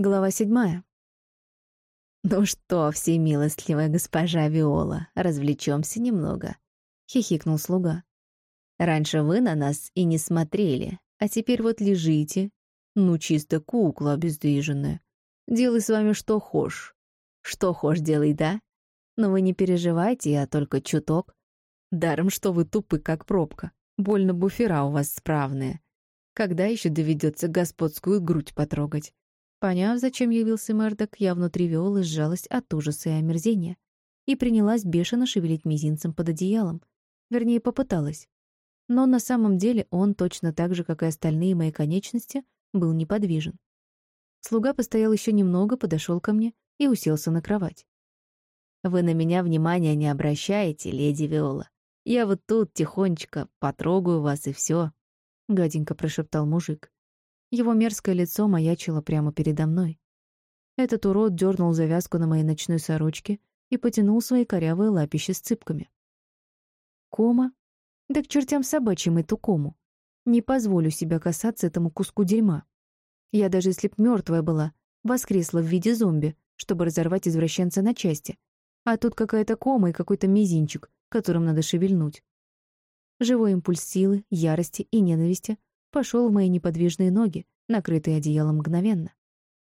Глава седьмая. «Ну что, всемилостливая госпожа Виола, развлечемся немного», — хихикнул слуга. «Раньше вы на нас и не смотрели, а теперь вот лежите. Ну, чисто кукла обездвиженная. Делай с вами что хошь. Что хошь делай, да? Но вы не переживайте, я только чуток. Даром, что вы тупы, как пробка. Больно буфера у вас справные. Когда еще доведется господскую грудь потрогать? Поняв, зачем явился Мэрдок, я внутри Виолы сжалась от ужаса и омерзения и принялась бешено шевелить мизинцем под одеялом. Вернее, попыталась. Но на самом деле он, точно так же, как и остальные мои конечности, был неподвижен. Слуга постоял еще немного, подошел ко мне и уселся на кровать. «Вы на меня внимания не обращаете, леди Виола. Я вот тут тихонечко потрогаю вас и все, гаденько прошептал мужик. Его мерзкое лицо маячило прямо передо мной. Этот урод дернул завязку на моей ночной сорочке и потянул свои корявые лапища с цыпками. Кома? Да к чертям собачьим эту кому. Не позволю себя касаться этому куску дерьма. Я даже если б мертвая была, воскресла в виде зомби, чтобы разорвать извращенца на части. А тут какая-то кома и какой-то мизинчик, которым надо шевельнуть. Живой импульс силы, ярости и ненависти пошел в мои неподвижные ноги, накрытые одеялом мгновенно.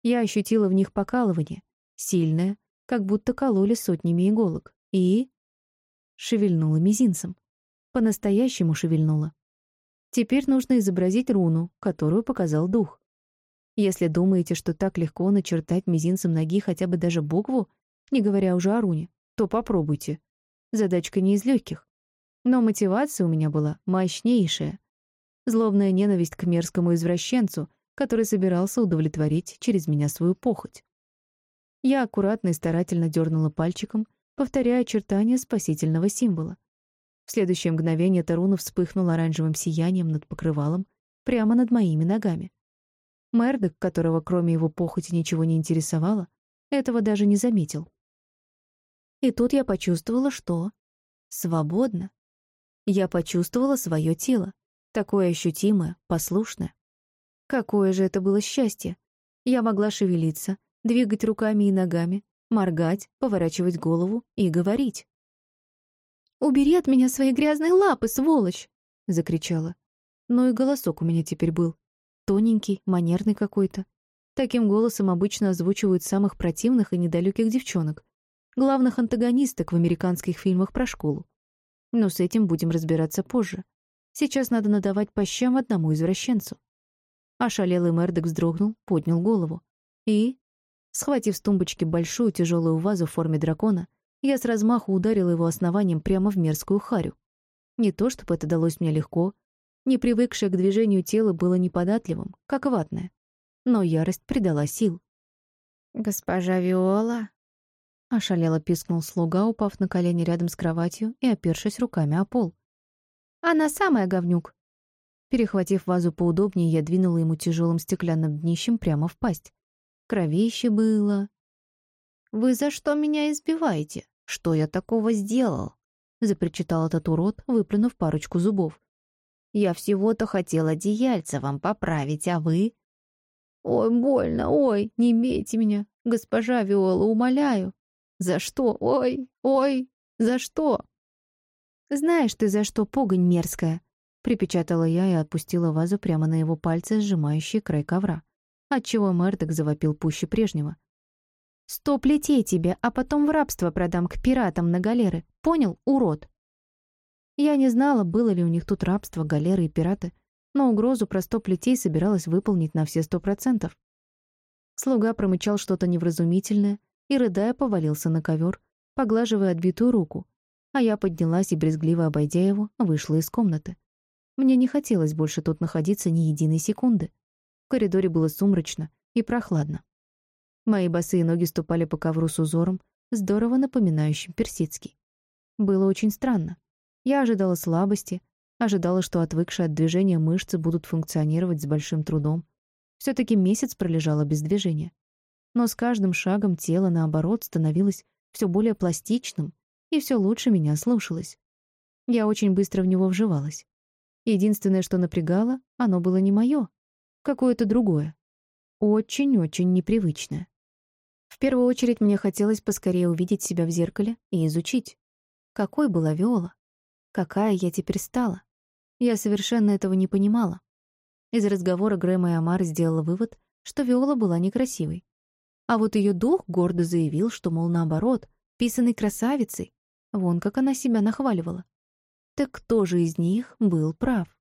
Я ощутила в них покалывание, сильное, как будто кололи сотнями иголок, и... шевельнула мизинцем. По-настоящему шевельнула. Теперь нужно изобразить руну, которую показал дух. Если думаете, что так легко начертать мизинцем ноги хотя бы даже букву, не говоря уже о руне, то попробуйте. Задачка не из легких. Но мотивация у меня была мощнейшая, злобная ненависть к мерзкому извращенцу, который собирался удовлетворить через меня свою похоть. Я аккуратно и старательно дернула пальчиком, повторяя очертания спасительного символа. В следующее мгновение Таруна вспыхнул оранжевым сиянием над покрывалом, прямо над моими ногами. Мердок, которого кроме его похоти ничего не интересовало, этого даже не заметил. И тут я почувствовала, что... Свободно. Я почувствовала свое тело. Такое ощутимое, послушное. Какое же это было счастье! Я могла шевелиться, двигать руками и ногами, моргать, поворачивать голову и говорить. «Убери от меня свои грязные лапы, сволочь!» — закричала. Но и голосок у меня теперь был. Тоненький, манерный какой-то. Таким голосом обычно озвучивают самых противных и недалеких девчонок, главных антагонисток в американских фильмах про школу. Но с этим будем разбираться позже. Сейчас надо надавать по щам одному извращенцу. Ошалелый Мердок вздрогнул, поднял голову. И, схватив с тумбочки большую тяжелую вазу в форме дракона, я с размаху ударила его основанием прямо в мерзкую харю. Не то, чтобы это далось мне легко, не привыкшее к движению тело было неподатливым, как ватное. Но ярость придала сил. «Госпожа Виола?» Ошалело пискнул слуга, упав на колени рядом с кроватью и опершись руками о пол. Она самая говнюк. Перехватив вазу поудобнее, я двинула ему тяжелым стеклянным днищем прямо в пасть. Кровище было. «Вы за что меня избиваете? Что я такого сделал?» — запричитал этот урод, выплюнув парочку зубов. «Я всего-то хотел одеяльце вам поправить, а вы...» «Ой, больно, ой, не бейте меня, госпожа Виола, умоляю!» «За что? Ой, ой, за что?» «Знаешь ты, за что, погонь мерзкая!» Припечатала я и отпустила вазу прямо на его пальцы, сжимающие край ковра, отчего Мэрдок завопил пуще прежнего. «Сто плетей тебе, а потом в рабство продам к пиратам на галеры. Понял, урод?» Я не знала, было ли у них тут рабство, галеры и пираты, но угрозу про сто плетей собиралась выполнить на все сто процентов. Слуга промычал что-то невразумительное и, рыдая, повалился на ковер, поглаживая отбитую руку, а я поднялась и, брезгливо обойдя его, вышла из комнаты. Мне не хотелось больше тут находиться ни единой секунды. В коридоре было сумрачно и прохладно. Мои босые ноги ступали по ковру с узором, здорово напоминающим персидский. Было очень странно. Я ожидала слабости, ожидала, что отвыкшие от движения мышцы будут функционировать с большим трудом. все таки месяц пролежала без движения. Но с каждым шагом тело, наоборот, становилось все более пластичным, и все лучше меня слушалось. Я очень быстро в него вживалась. Единственное, что напрягало, оно было не мое, какое-то другое. очень-очень непривычно. В первую очередь мне хотелось поскорее увидеть себя в зеркале и изучить. Какой была Виола? Какая я теперь стала? Я совершенно этого не понимала. Из разговора Грэма и Амар сделала вывод, что Виола была некрасивой. А вот ее дух гордо заявил, что, мол, наоборот, писаной красавицей. Вон как она себя нахваливала. Так кто же из них был прав?